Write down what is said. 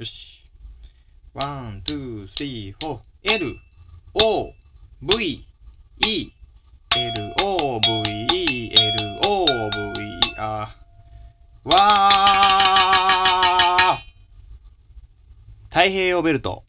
よし。ワン、ツー、スリー、フォー。L、O、V、E、L、O、V、E、L、O、V、E、あ。わー太平洋ベルト。